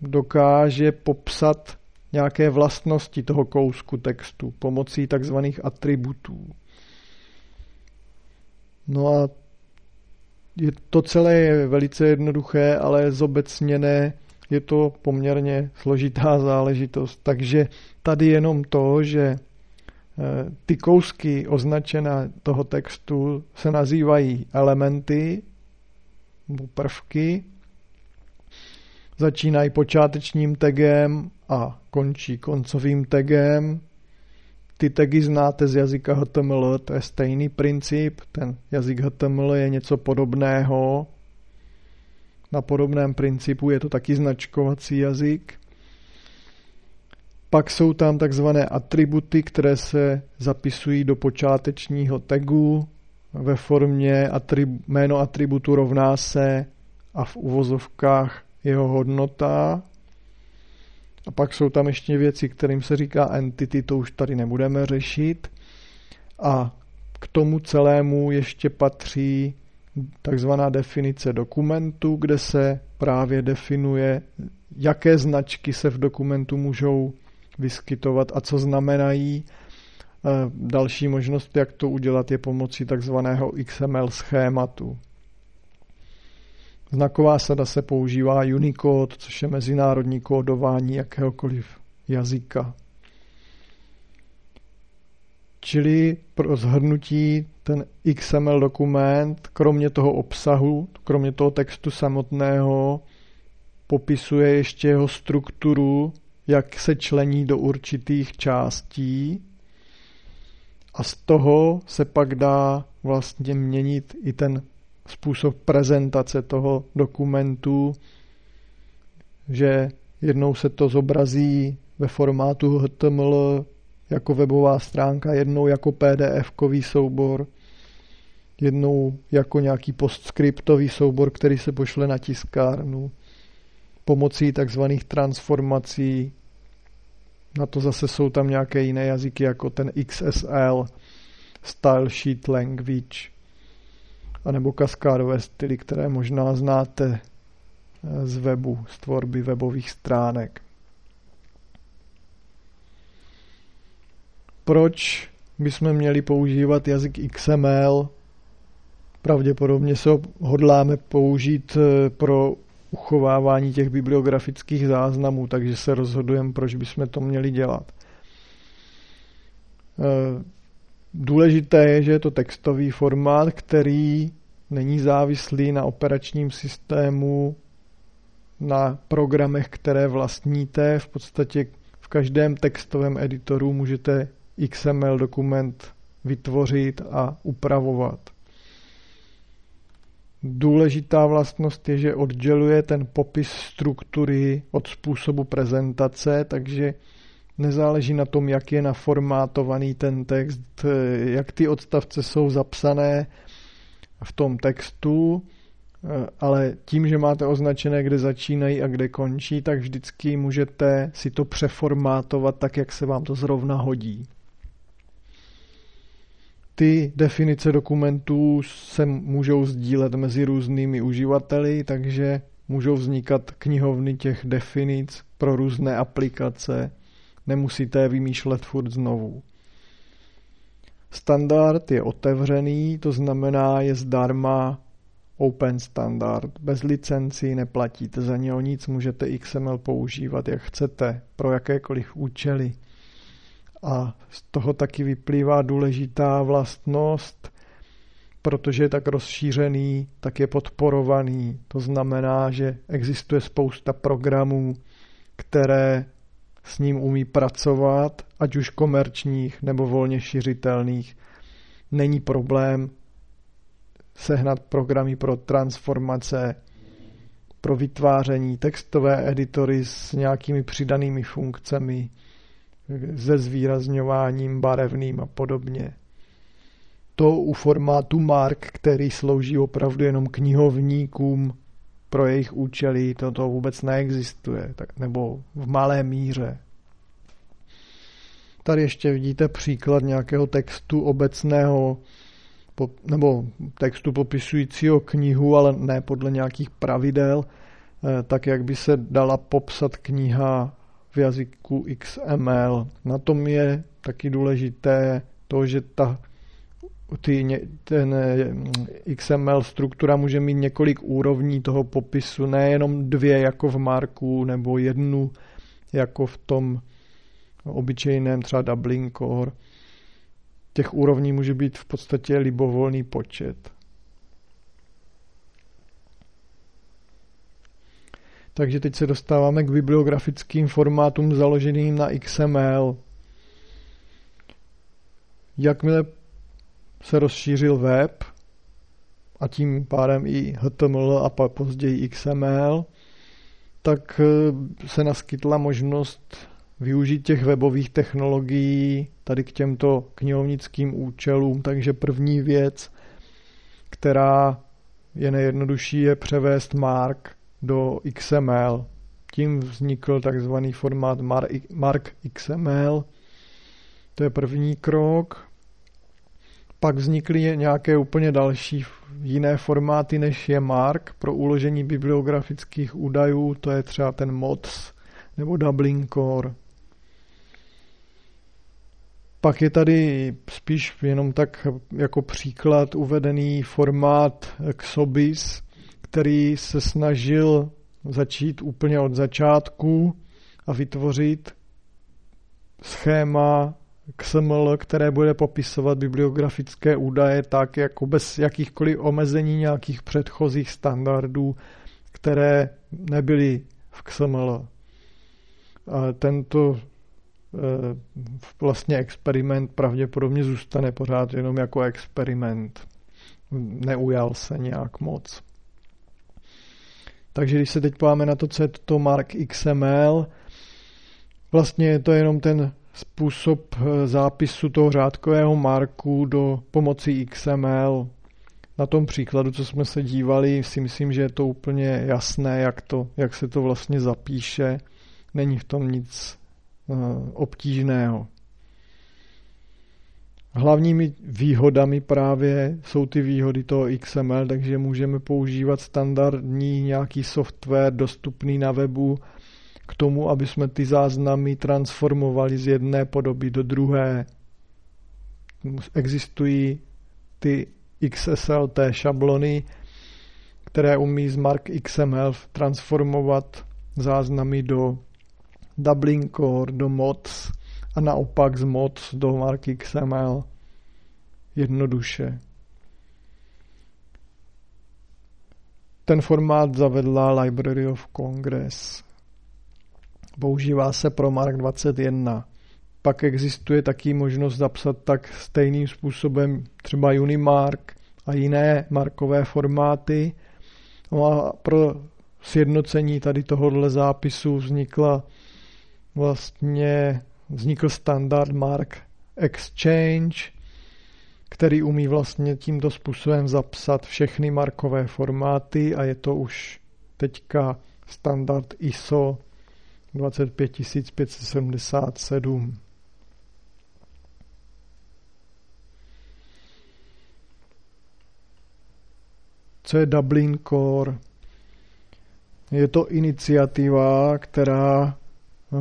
dokáže popsat nějaké vlastnosti toho kousku textu pomocí takzvaných atributů. No a je to celé je velice jednoduché, ale zobecněné je to poměrně složitá záležitost. Takže tady jenom to, že eh, ty kousky označené toho textu se nazývají elementy prvky, začínají počátečním tagem a končí koncovým tagem. Ty tagy znáte z jazyka HTML, to je stejný princip. Ten jazyk HTML je něco podobného, na podobném principu, je to taky značkovací jazyk. Pak jsou tam takzvané atributy, které se zapisují do počátečního tagu ve formě atrib- jméno atributu rovná se a v uvozovkách jeho hodnota. A pak jsou tam ještě věci, kterým se říká entity, to už tady nebudeme řešit. A k tomu celému ještě patří takzvaná definice dokumentu, kde se právě definuje, jaké značky se v dokumentu můžou vyskytovat a co znamenají. E, další možnost, jak to udělat, je pomocí takzvaného XML schématu. Znaková sada se používá Unicode, což je mezinárodní kódování jakéhokoliv jazyka. Čili pro zhrnutí ten XML dokument, kromě toho obsahu, kromě toho textu samotného, popisuje ještě jeho strukturu, jak se člení do určitých částí a z toho se pak dá vlastně měnit i ten způsob prezentace toho dokumentu, že jednou se to zobrazí ve formátu HTML jako webová stránka, jednou jako PDF-kový soubor, jednou jako nějaký postscriptový soubor, který se pošle na tiskárnu pomocí takzvaných transformací. Na to zase jsou tam nějaké jiné jazyky, jako ten XSL, Style Sheet Language, anebo kaskádové styly, které možná znáte eh, z webu, z tvorby webových stránek. Proč bychom měli používat jazyk XML? Pravděpodobně se ho hodláme použít eh, pro uchovávání těch bibliografických záznamů, takže se rozhodujeme, proč bychom to měli dělat. Eh, důležité je, že je to textový formát, který není závislý na operačním systému, na programech, které vlastníte. V podstatě v každém textovém editoru můžete XML dokument vytvořit a upravovat. Důležitá vlastnost je, že odděluje ten popis struktury od způsobu prezentace, takže nezáleží na tom, jak je naformátovaný ten text, jak ty odstavce jsou zapsané v tom textu, ale tím, že máte označené, kde začínají a kde končí, tak vždycky můžete si to přeformátovat tak, jak se vám to zrovna hodí. Ty definice dokumentů se můžou sdílet mezi různými uživateli, takže můžou vznikat knihovny těch definic pro různé aplikace. Nemusíte je vymýšlet furt znovu. Standard je otevřený, to znamená je zdarma open standard. Bez licencí neplatíte za něho nic, můžete XML používat jak chcete, pro jakékoliv účely. A z toho taky vyplývá důležitá vlastnost, protože je tak rozšířený, tak je podporovaný. To znamená, že existuje spousta programů, které s ním umí pracovat, ať už komerčních nebo volně šiřitelných. Není problém sehnat programy pro transformace, pro vytváření textové editory s nějakými přidanými funkcemi, se zvýrazňováním barevným a podobně. To u formátu Mark, který slouží opravdu jenom knihovníkům pro jejich účely, toto vůbec neexistuje, tak, nebo v malé míře. Tady ještě vidíte příklad nějakého textu obecného, nebo textu popisujícího knihu, ale ne podle nějakých pravidel, eh, tak jak by se dala popsat kniha v jazyku XML. Na tom je taky důležité to, že ta ty, ten XML struktura může mít několik úrovní toho popisu, nejenom dvě jako v Marku, nebo jednu jako v tom obyčejném třeba Dublin Core. Těch úrovní může být v podstatě libovolný počet. Takže teď se dostáváme k bibliografickým formátům založeným na XML. Jakmile se rozšířil web a tím pádem i HTML a později XML, tak eh, se naskytla možnost využít těch webových technologií tady k těmto knihovnickým účelům. Takže první věc, která je nejjednodušší, je převést Mark do XML. Tím vznikl takzvaný formát Mark XML. To je první krok. Pak vznikly nějaké úplně další jiné formáty, než je Mark pro uložení bibliografických údajů, to je třeba ten MODS nebo Dublin Core. Pak je tady spíš jenom tak jako příklad uvedený formát Xobis, který se snažil začít úplně od začátku a vytvořit schéma XML, které bude popisovat bibliografické údaje tak, jako bez jakýchkoliv omezení nějakých předchozích standardů, které nebyly v XML. A tento eh, vlastně experiment pravděpodobně zůstane pořád jenom jako experiment. Neujal se nějak moc. Takže když se teď pojáme na to, co je to Mark XML, vlastně je to jenom ten způsob eh, zápisu toho řádkového marku do pomocí XML. Na tom příkladu, co jsme se dívali, si myslím, že je to úplně jasné, jak, to, jak se to vlastně zapíše. Není v tom nic uh, obtížného. Hlavními výhodami právě jsou ty výhody toho XML, takže můžeme používat standardní nějaký software dostupný na webu k tomu, aby jsme ty záznamy transformovali z jedné podoby do druhé. Existují ty XSLT šablony, které umí z Mark XML transformovat záznamy do Dublin Core, do mods a naopak z mods do Mark XML jednoduše. Ten formát zavedla Library of Congress. Používá se pro Mark 21. Pak existuje taky možnost zapsat tak stejným způsobem třeba Unimark a jiné markové formáty. No a pro sjednocení tady tohohle zápisu vznikla vlastně vznikl standard Mark Exchange, který umí vlastně tímto způsobem zapsat všechny markové formáty a je to už teďka standard ISO 25577. Co je Dublin Core? Je to iniciativa, která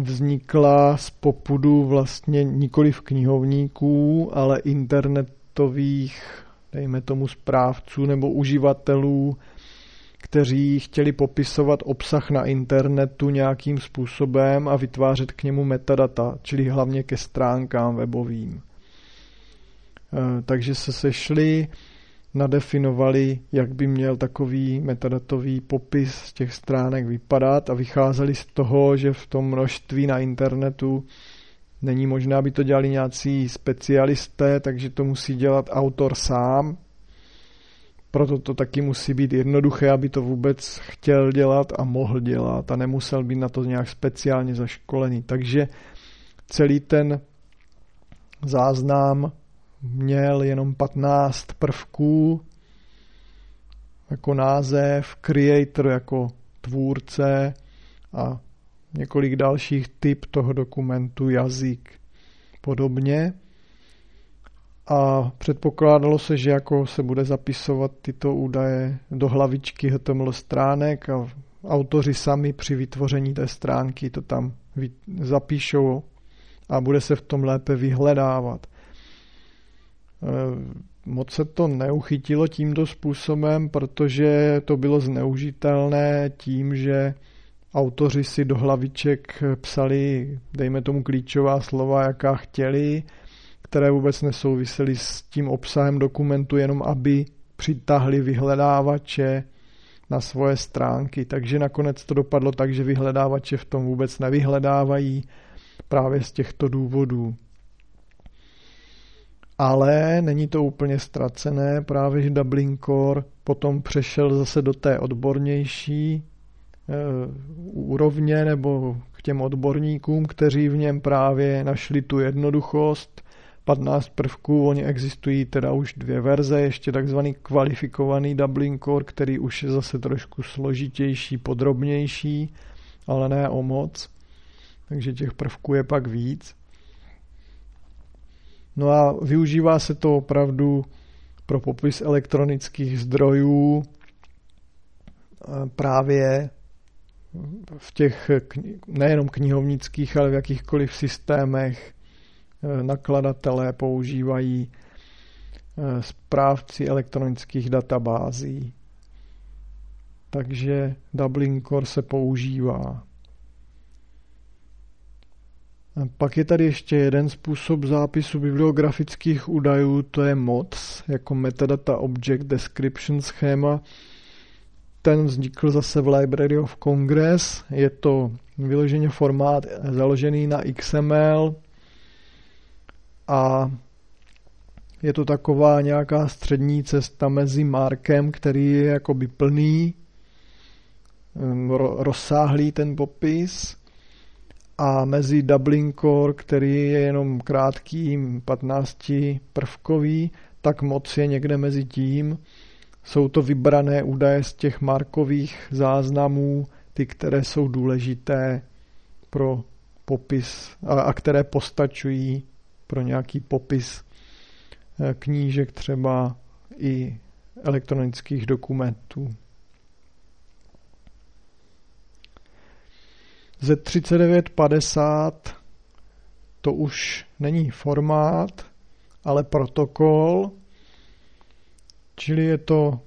vznikla z popudu vlastně nikoli v knihovníků, ale internetových, dejme tomu, správců nebo uživatelů kteří chtěli popisovat obsah na internetu nějakým způsobem a vytvářet k němu metadata, čili hlavně ke stránkám webovým. E, takže se sešli, nadefinovali, jak by měl takový metadatový popis z těch stránek vypadat a vycházeli z toho, že v tom množství na internetu není možné, aby to dělali nějací specialisté, takže to musí dělat autor sám, proto to taky musí být jednoduché, aby to vůbec chtěl dělat a mohl dělat a nemusel být na to nějak speciálně zaškolený. Takže celý ten záznam měl jenom 15 prvků jako název, creator jako tvůrce a několik dalších typ toho dokumentu, jazyk, podobně a předpokládalo se, že jako se bude zapisovat tyto údaje do hlavičky HTML stránek a autoři sami při vytvoření té stránky to tam zapíšou a bude se v tom lépe vyhledávat. E, moc se to neuchytilo tímto způsobem, protože to bylo zneužitelné tím, že autoři si do hlaviček psali, dejme tomu klíčová slova, jaká chtěli, které vůbec nesouvisely s tím obsahem dokumentu, jenom aby přitahli vyhledávače na svoje stránky. Takže nakonec to dopadlo tak, že vyhledávače v tom vůbec nevyhledávají právě z těchto důvodů. Ale není to úplně ztracené, právě že Dublin Core potom přešel zase do té odbornější e, úrovně nebo k těm odborníkům, kteří v něm právě našli tu jednoduchost 15 prvků, oni existují teda už dvě verze, ještě takzvaný kvalifikovaný Dublin Core, který už je zase trošku složitější, podrobnější, ale ne o moc. Takže těch prvků je pak víc. No a využívá se to opravdu pro popis elektronických zdrojů právě v těch nejenom knihovnických, ale v jakýchkoliv systémech Eh, nakladatelé používají eh, správci elektronických databází. Takže Dublin Core se používá. Pak je tady ještě jeden způsob zápisu bibliografických údajů, to je MODS, jako Metadata Object Description Schema. Ten vznikl zase v Library of Congress. Je to vyloženě formát založený na XML, a je to taková nějaká střední cesta mezi Markem, který je jakoby plný, rozsáhlý ten popis, a mezi Dublin Core, který je jenom krátký, 15 prvkový, tak moc je někde mezi tím. Jsou to vybrané údaje z těch markových záznamů, ty, které jsou důležité pro popis a, a které postačují pro nějaký popis eh, knížek třeba i elektronických dokumentů. Z3950 to už není formát, ale protokol, čili je to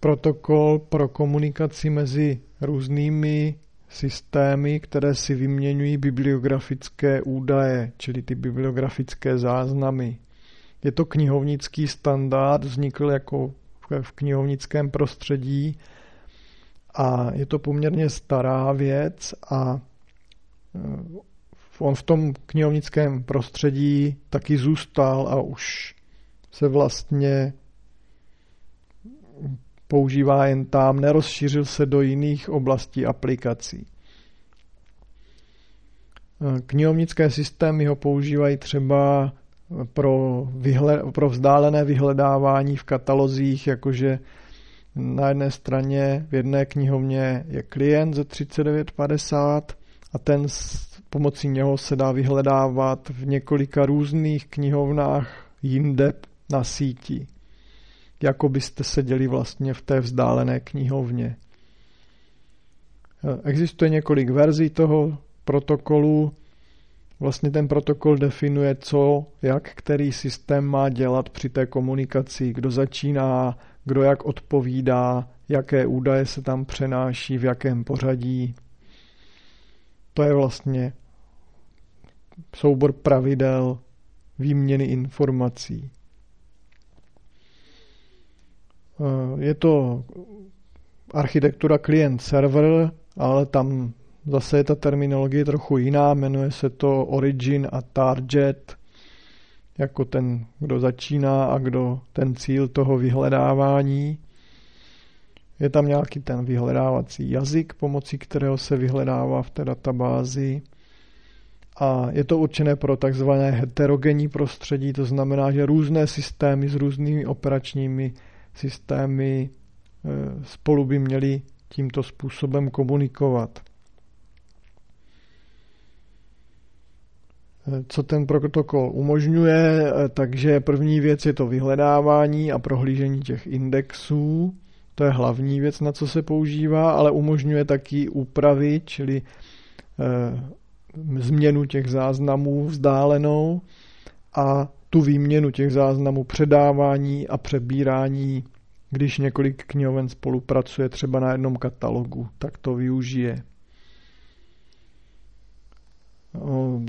protokol pro komunikaci mezi různými systémy, které si vyměňují bibliografické údaje, čili ty bibliografické záznamy. Je to knihovnický standard, vznikl jako v knihovnickém prostředí a je to poměrně stará věc a eh, on v tom knihovnickém prostředí taky zůstal a už se vlastně používá jen tam, nerozšířil se do jiných oblastí aplikací. Knihovnické systémy ho používají třeba pro, vyhle, pro vzdálené vyhledávání v katalozích, jakože na jedné straně v jedné knihovně je klient ze 3950 a ten pomocí něho se dá vyhledávat v několika různých knihovnách jinde na síti jako byste seděli vlastně v té vzdálené knihovně. Existuje několik verzí toho protokolu. Vlastně ten protokol definuje, co, jak který systém má dělat při té komunikaci, kdo začíná, kdo jak odpovídá, jaké údaje se tam přenáší, v jakém pořadí. To je vlastně soubor pravidel výměny informací. Eh, je to architektura client-server, ale tam zase je ta terminologie trochu jiná, jmenuje se to origin a target, jako ten, kdo začíná a kdo ten cíl toho vyhledávání. Je tam nějaký ten vyhledávací jazyk, pomocí kterého se vyhledává v té databázi. A je to určené pro takzvané heterogenní prostředí, to znamená, že různé systémy s různými operačními systémy eh, spolu by měly tímto způsobem komunikovat. Co ten protokol umožňuje, eh, takže první věc je to vyhledávání a prohlížení těch indexů. To je hlavní věc, na co se používá, ale umožňuje taky úpravy, čili změnu těch záznamů vzdálenou a tu výměnu těch záznamů, předávání a přebírání, když několik knihoven spolupracuje třeba na jednom katalogu, tak to využije.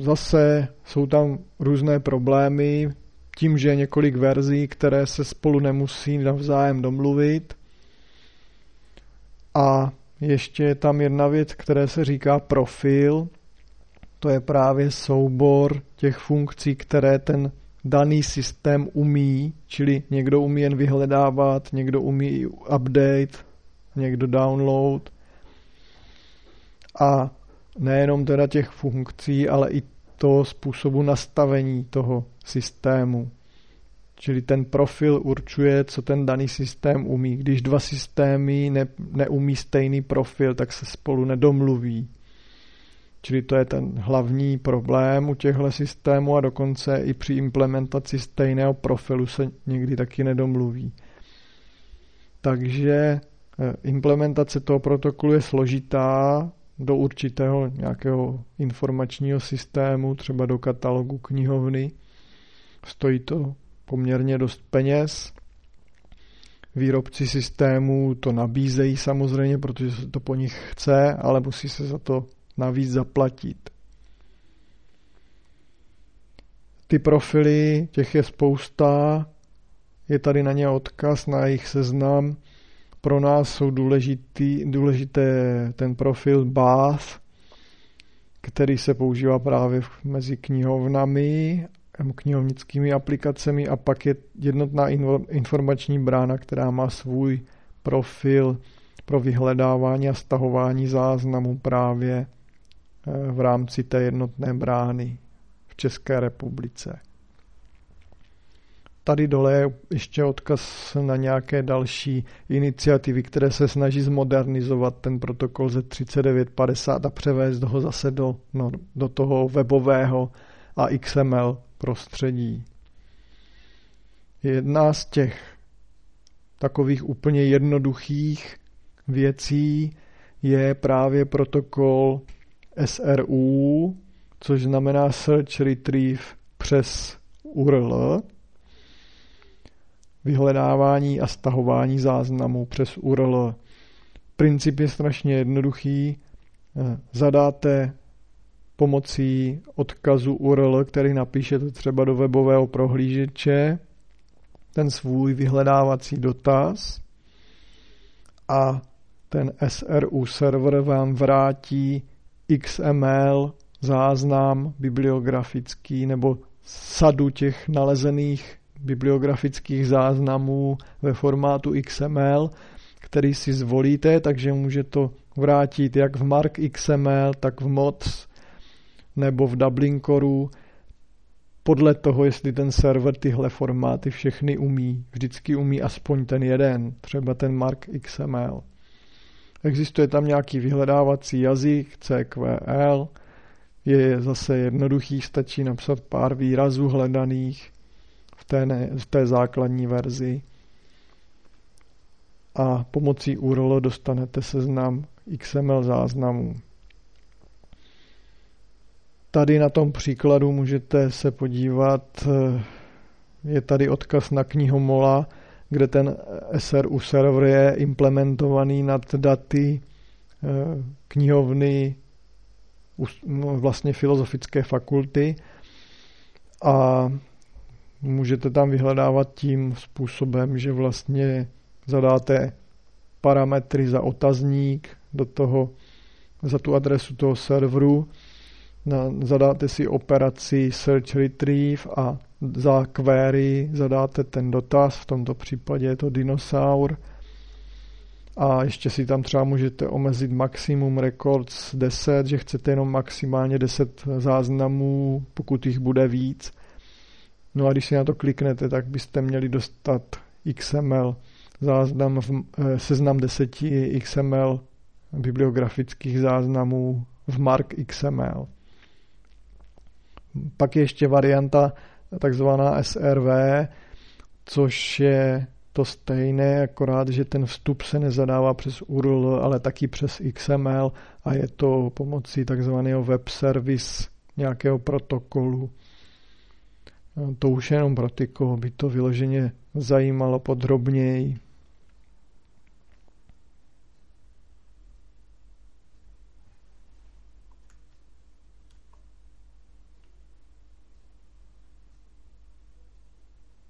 Zase jsou tam různé problémy tím, že je několik verzí, které se spolu nemusí navzájem domluvit. A ještě je tam jedna věc, které se říká profil. To je právě soubor těch funkcí, které ten daný systém umí, čili někdo umí jen vyhledávat, někdo umí update, někdo download. A nejenom teda těch funkcí, ale i toho způsobu nastavení toho systému. Čili ten profil určuje, co ten daný systém umí. Když dva systémy ne, neumí stejný profil, tak se spolu nedomluví. Čili to je ten hlavní problém u těchto systémů a dokonce i při implementaci stejného profilu se někdy taky nedomluví. Takže eh, implementace toho protokolu je složitá do určitého nějakého informačního systému, třeba do katalogu knihovny. Stojí to poměrně dost peněz. Výrobci systémů to nabízejí samozřejmě, protože se to po nich chce, ale musí se za to navíc zaplatit. Ty profily, těch je spousta, je tady na ně odkaz, na jejich seznam. Pro nás jsou důležitý, důležité ten profil Bath, který se používá právě mezi knihovnami knihovnickými aplikacemi a pak je jednotná informační brána, která má svůj profil pro vyhledávání a stahování záznamů právě eh, v rámci té jednotné brány v České republice. Tady dole je ještě odkaz na nějaké další iniciativy, které se snaží zmodernizovat ten protokol ze 3950 a převést ho zase do, no, do toho webového a XML prostředí. Jedna z těch takových úplně jednoduchých věcí je právě protokol SRU, což znamená Search Retrieve přes URL, vyhledávání a stahování záznamů přes URL. Princip je strašně jednoduchý. Zadáte pomocí odkazu URL, který napíšete třeba do webového prohlížeče, ten svůj vyhledávací dotaz a ten SRU server vám vrátí XML záznam bibliografický nebo sadu těch nalezených bibliografických záznamů ve formátu XML, který si zvolíte, takže může to vrátit jak v Mark XML, tak v MODS nebo v Dublin Core, podle toho, jestli ten server tyhle formáty všechny umí. Vždycky umí aspoň ten jeden, třeba ten Mark XML. Existuje tam nějaký vyhledávací jazyk, CQL, je zase jednoduchý, stačí napsat pár výrazů hledaných té, ne, v té základní verzi a pomocí URL dostanete seznam XML záznamů. Tady na tom příkladu můžete se podívat, je tady odkaz na knihu Mola, kde ten SRU server je implementovaný nad daty eh, knihovny no, vlastně filozofické fakulty a můžete tam vyhledávat tím způsobem, že vlastně zadáte parametry za otazník do toho, za tu adresu toho serveru zadáte si operaci search retrieve a za query zadáte ten dotaz, v tomto případě je to dinosaur a ještě si tam třeba můžete omezit maximum records 10, že chcete jenom maximálně 10 záznamů, pokud jich bude víc. No a když si na to kliknete, tak byste měli dostat XML záznam v, eh, seznam 10 XML bibliografických záznamů v Mark XML. Pak je ještě varianta takzvaná SRV, což je to stejné, akorát, že ten vstup se nezadává přes URL, ale taky přes XML a je to pomocí takzvaného web service nějakého protokolu. To už jenom pro ty, koho by to vyloženě zajímalo podrobněji.